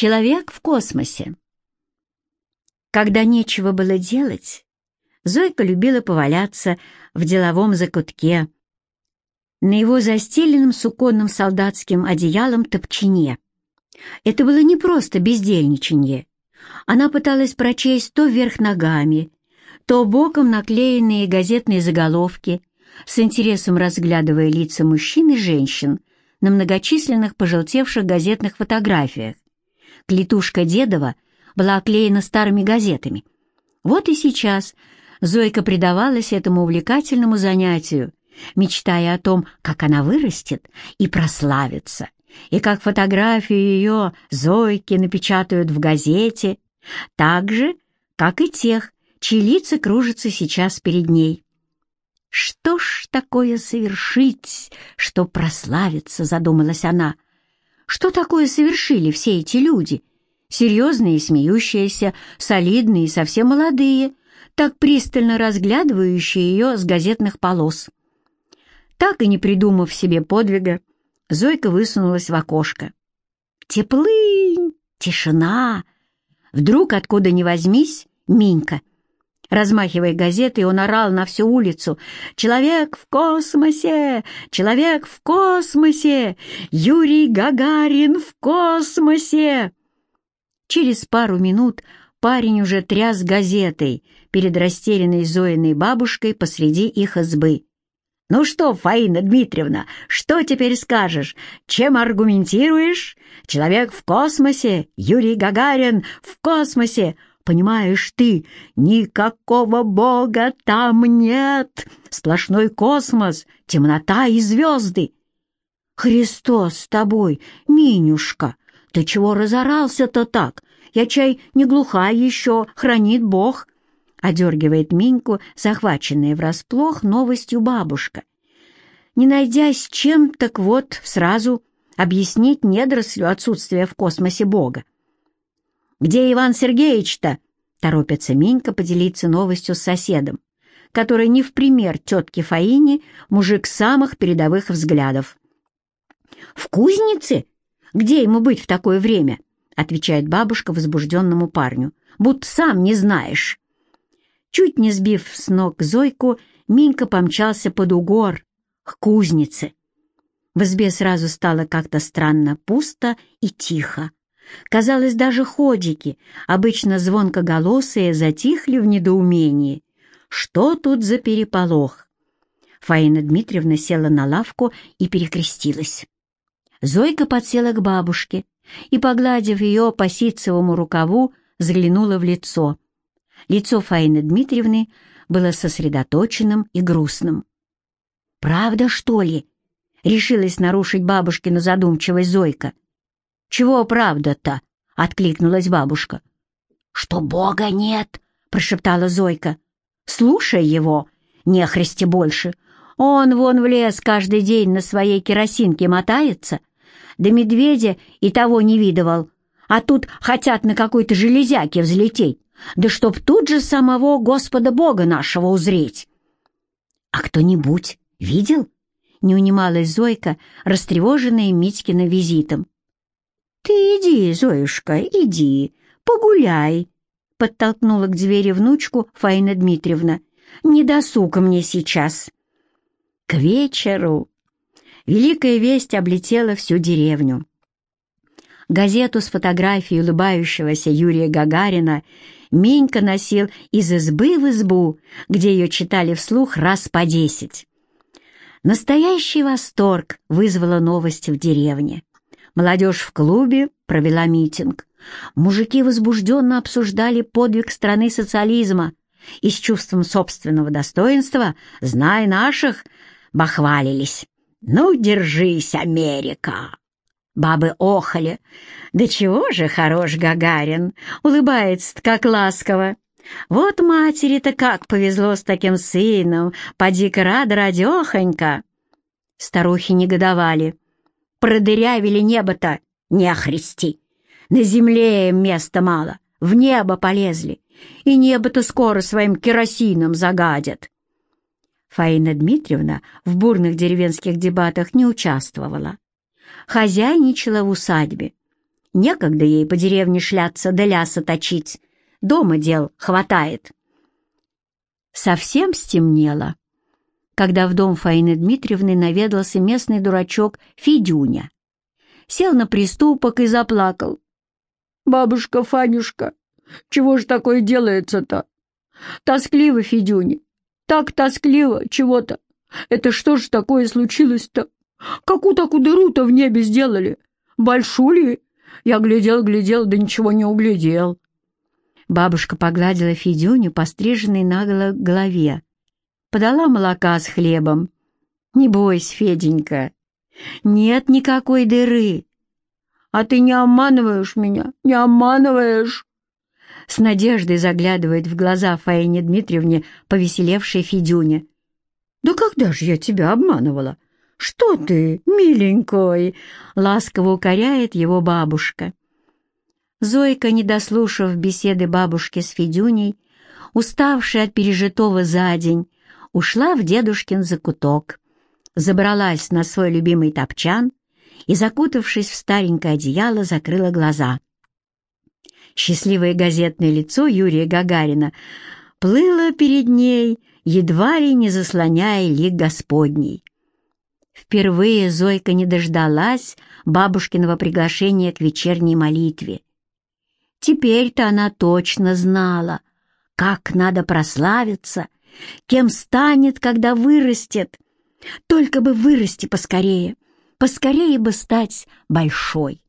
Человек в космосе. Когда нечего было делать, Зойка любила поваляться в деловом закутке, на его застеленном суконным солдатским одеялом топчине. Это было не просто бездельничанье. Она пыталась прочесть то вверх ногами, то боком наклеенные газетные заголовки, с интересом разглядывая лица мужчин и женщин на многочисленных пожелтевших газетных фотографиях. Клетушка Дедова была оклеена старыми газетами. Вот и сейчас Зойка предавалась этому увлекательному занятию, мечтая о том, как она вырастет и прославится, и как фотографию ее Зойки напечатают в газете, так же, как и тех, чьи лица кружатся сейчас перед ней. «Что ж такое совершить, что прославиться?» — задумалась она. «Что такое совершили все эти люди? Серьезные смеющиеся, солидные совсем молодые, так пристально разглядывающие ее с газетных полос». Так и не придумав себе подвига, Зойка высунулась в окошко. Теплынь, тишина. Вдруг, откуда ни возьмись, Минька. Размахивая газетой, он орал на всю улицу. «Человек в космосе! Человек в космосе! Юрий Гагарин в космосе!» Через пару минут парень уже тряс газетой перед растерянной Зоиной бабушкой посреди их избы. «Ну что, Фаина Дмитриевна, что теперь скажешь? Чем аргументируешь? Человек в космосе, Юрий Гагарин в космосе. Понимаешь ты, никакого бога там нет. Сплошной космос, темнота и звезды». «Христос с тобой, Минюшка, ты чего разорался-то так? Я чай не глухая еще, хранит Бог» одергивает Миньку, захваченная врасплох новостью бабушка. Не найдясь чем, так вот сразу объяснить недорослю отсутствие в космосе Бога. «Где Иван Сергеевич-то?» — торопится Минька поделиться новостью с соседом, который не в пример тетке Фаине мужик самых передовых взглядов. «В кузнице? Где ему быть в такое время?» — отвечает бабушка возбужденному парню. «Будто сам не знаешь». Чуть не сбив с ног Зойку, Минька помчался под угор, к кузнице. В избе сразу стало как-то странно пусто и тихо. Казалось, даже ходики, обычно звонкоголосые, затихли в недоумении. Что тут за переполох? Фаина Дмитриевна села на лавку и перекрестилась. Зойка подсела к бабушке и, погладив ее по ситцевому рукаву, заглянула в лицо — Лицо Фаины Дмитриевны было сосредоточенным и грустным. «Правда, что ли?» — решилась нарушить бабушкину задумчивость Зойка. «Чего правда-то?» — откликнулась бабушка. «Что Бога нет!» — прошептала Зойка. «Слушай его, нехристи больше. Он вон в лес каждый день на своей керосинке мотается, да медведя и того не видывал, а тут хотят на какой-то железяке взлететь да чтоб тут же самого Господа Бога нашего узреть. А кто-нибудь видел? Не унималась Зойка, растревоженная Митькиным визитом. «Ты иди, Зоюшка, иди, погуляй», — подтолкнула к двери внучку Фаина Дмитриевна. «Не досуг мне сейчас». К вечеру великая весть облетела всю деревню. Газету с фотографией улыбающегося Юрия Гагарина Менька носил из избы в избу, где ее читали вслух раз по десять. Настоящий восторг вызвала новость в деревне. Молодежь в клубе провела митинг. Мужики возбужденно обсуждали подвиг страны социализма и с чувством собственного достоинства, зная наших, бахвалились. «Ну, держись, Америка!» Бабы охали. «Да чего же хорош Гагарин!» Улыбается-то как ласково. «Вот матери-то как повезло с таким сыном! Поди-ка рада, радехонька!» Старухи негодовали. «Продырявили небо-то! Не охрести! На земле им места мало, в небо полезли, и небо-то скоро своим керосином загадят!» Фаина Дмитриевна в бурных деревенских дебатах не участвовала хозяйничала в усадьбе. Некогда ей по деревне шляться да ляса точить. Дома дел хватает. Совсем стемнело, когда в дом Фаины Дмитриевны наведался местный дурачок Федюня. Сел на приступок и заплакал. «Бабушка Фанюшка, чего ж такое делается-то? Тоскливо, Федюня, так тоскливо чего-то. Это что ж такое случилось-то? Какую такую дыру-то в небе сделали? Большую Я глядел-глядел, да ничего не углядел. Бабушка погладила Федюню, постриженной наголо голове. Подала молока с хлебом. «Не бойся, Феденька, нет никакой дыры. А ты не обманываешь меня, не обманываешь!» С надеждой заглядывает в глаза Фаине Дмитриевне повеселевшей Федюня. «Да когда же я тебя обманывала? Что ты, миленькой?» — ласково укоряет его бабушка. Зойка, не дослушав беседы бабушки с Федюней, уставшая от пережитого за день, ушла в дедушкин закуток, забралась на свой любимый топчан и, закутавшись в старенькое одеяло, закрыла глаза. Счастливое газетное лицо Юрия Гагарина плыло перед ней, едва ли не заслоняя лик Господний. Впервые Зойка не дождалась бабушкиного приглашения к вечерней молитве. Теперь-то она точно знала, как надо прославиться, кем станет, когда вырастет. Только бы вырасти поскорее, поскорее бы стать большой.